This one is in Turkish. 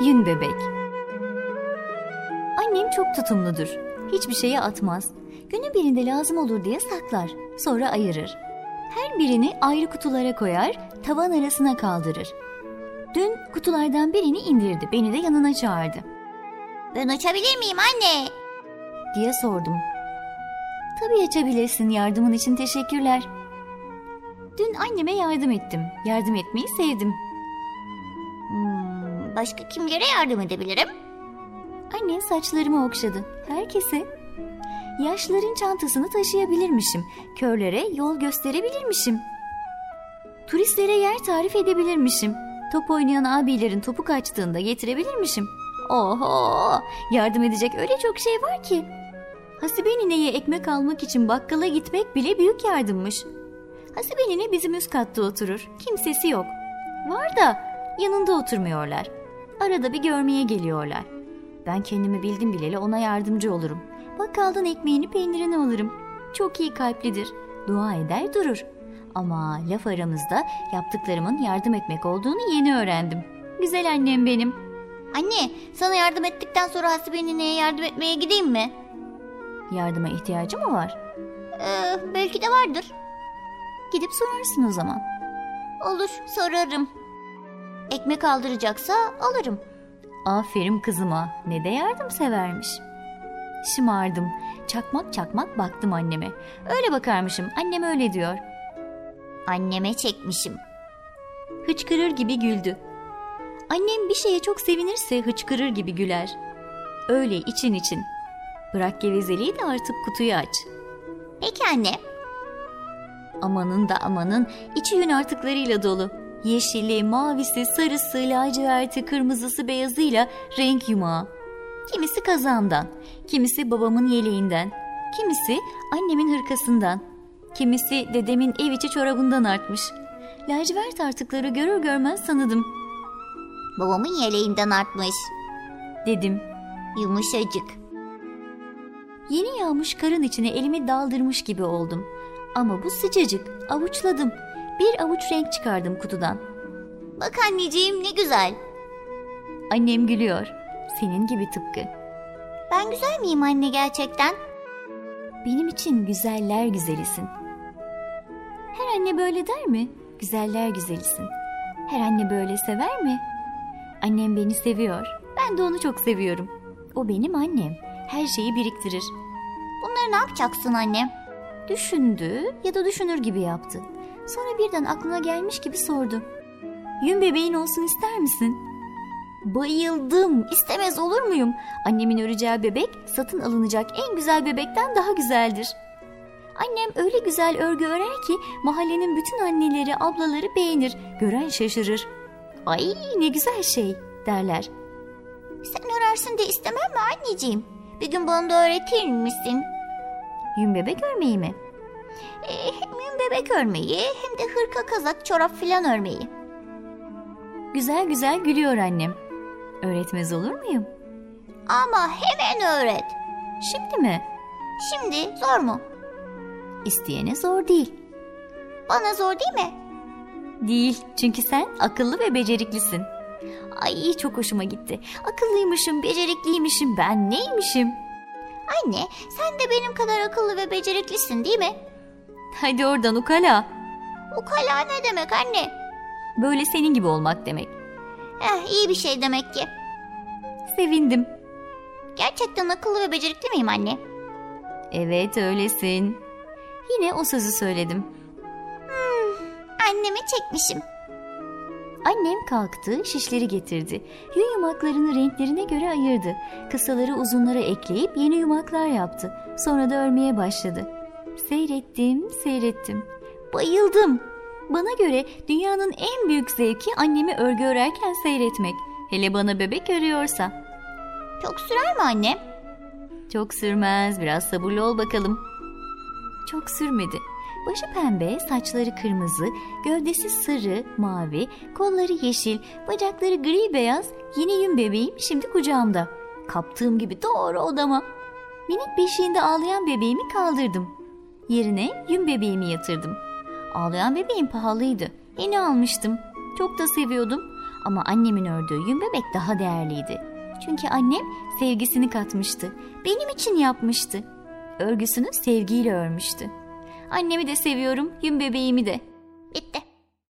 Yün bebek. Annem çok tutumludur. Hiçbir şeye atmaz. Günün birinde lazım olur diye saklar. Sonra ayırır. Her birini ayrı kutulara koyar, tavan arasına kaldırır. Dün kutulardan birini indirdi, beni de yanına çağırdı. Ben açabilir miyim anne? diye sordum. Tabii açabilirsin, yardımın için teşekkürler. Dün anneme yardım ettim. Yardım etmeyi sevdim. Başka kimlere yardım edebilirim? Annem saçlarımı okşadı. Herkese. Yaşlıların çantasını taşıyabilirmişim. Körlere yol gösterebilirmişim. Turistlere yer tarif edebilirmişim. Top oynayan abilerin topu kaçtığında getirebilirmişim. Oho! Yardım edecek öyle çok şey var ki. Hasibe nineye ekmek almak için bakkala gitmek bile büyük yardımmış. Hasibe nine bizim üst katta oturur. Kimsesi yok. Var da yanında oturmuyorlar. Arada bir görmeye geliyorlar. Ben kendimi bildim bileli ona yardımcı olurum. Bakkaldan ekmeğini peynirini alırım. Çok iyi kalplidir. Dua eder durur. Ama laf aramızda yaptıklarımın yardım etmek olduğunu yeni öğrendim. Güzel annem benim. Anne sana yardım ettikten sonra Hasibe nineye yardım etmeye gideyim mi? Yardıma ihtiyacı mı var? Ee, belki de vardır. Gidip sorarsın o zaman. Olur sorarım. Ekmek aldıracaksa alırım. Aferin kızıma ne de yardım severmiş. Şımardım. Çakmak çakmak baktım anneme. Öyle bakarmışım annem öyle diyor. Anneme çekmişim. Hıçkırır gibi güldü. Annem bir şeye çok sevinirse hıçkırır gibi güler. Öyle için için. Bırak gevezeliği de artık kutuyu aç. Peki anne. Amanın da amanın içi yün artıklarıyla dolu. Yeşili, mavisi, sarısı, laciverti, kırmızısı, beyazıyla renk yumağı. Kimisi kazağımdan, kimisi babamın yeleğinden, kimisi annemin hırkasından, kimisi dedemin ev içi çorabından artmış. Lacivert artıkları görür görmez tanıdım. Babamın yeleğinden artmış. Dedim. Yumuşacık. Yeni yağmış karın içine elimi daldırmış gibi oldum. Ama bu sıcacık, avuçladım. Bir avuç renk çıkardım kutudan. Bak anneciğim ne güzel. Annem gülüyor. Senin gibi tıpkı. Ben güzel miyim anne gerçekten? Benim için güzeller güzelisin. Her anne böyle der mi? Güzeller güzelisin. Her anne böyle sever mi? Annem beni seviyor. Ben de onu çok seviyorum. O benim annem. Her şeyi biriktirir. Bunları ne yapacaksın anne? Düşündü ya da düşünür gibi yaptı. Sonra birden aklına gelmiş gibi sordu. Yün bebeğin olsun ister misin? Bayıldım. İstemez olur muyum? Annemin öreceği bebek satın alınacak en güzel bebekten daha güzeldir. Annem öyle güzel örgü örer ki mahallenin bütün anneleri, ablaları beğenir. Gören şaşırır. Ay ne güzel şey derler. Sen örersin de istemem mi anneciğim? Bir gün bana da öğretir misin? Yün bebek örmeyi mi? Ee, hem bebek örmeyi hem de hırka kazak çorap filan örmeyi. Güzel güzel gülüyor annem. Öğretmez olur muyum? Ama hemen öğret. Şimdi mi? Şimdi zor mu? İsteyene zor değil. Bana zor değil mi? Değil çünkü sen akıllı ve beceriklisin. Ay çok hoşuma gitti. Akıllıymışım, becerikliymişim, ben neymişim? Anne sen de benim kadar akıllı ve beceriklisin değil mi? Hadi oradan ukala. Ukala ne demek anne? Böyle senin gibi olmak demek. Eh, iyi bir şey demek ki. Sevindim. Gerçekten akıllı ve becerikli miyim anne? Evet öylesin. Yine o sözü söyledim. Hmm, anneme çekmişim. Annem kalktı, şişleri getirdi. Yün yumaklarını renklerine göre ayırdı. Kısaları uzunlara ekleyip yeni yumaklar yaptı. Sonra da örmeye başladı. Seyrettim, seyrettim. Bayıldım. Bana göre dünyanın en büyük zevki annemi örgü örerken seyretmek. Hele bana bebek örüyorsa. Çok sürer mi anne? Çok sürmez. Biraz sabırlı ol bakalım. Çok sürmedi. Başı pembe, saçları kırmızı, gövdesi sarı, mavi, kolları yeşil, bacakları gri beyaz, yeni yün bebeğim şimdi kucağımda. Kaptığım gibi doğru odama. Minik beşiğinde ağlayan bebeğimi kaldırdım. Yerine yün bebeğimi yatırdım. Ağlayan bebeğim pahalıydı. Yeni almıştım. Çok da seviyordum. Ama annemin ördüğü yün bebek daha değerliydi. Çünkü annem sevgisini katmıştı. Benim için yapmıştı. Örgüsünü sevgiyle örmüştü. Annemi de seviyorum, yün bebeğimi de. Bitti.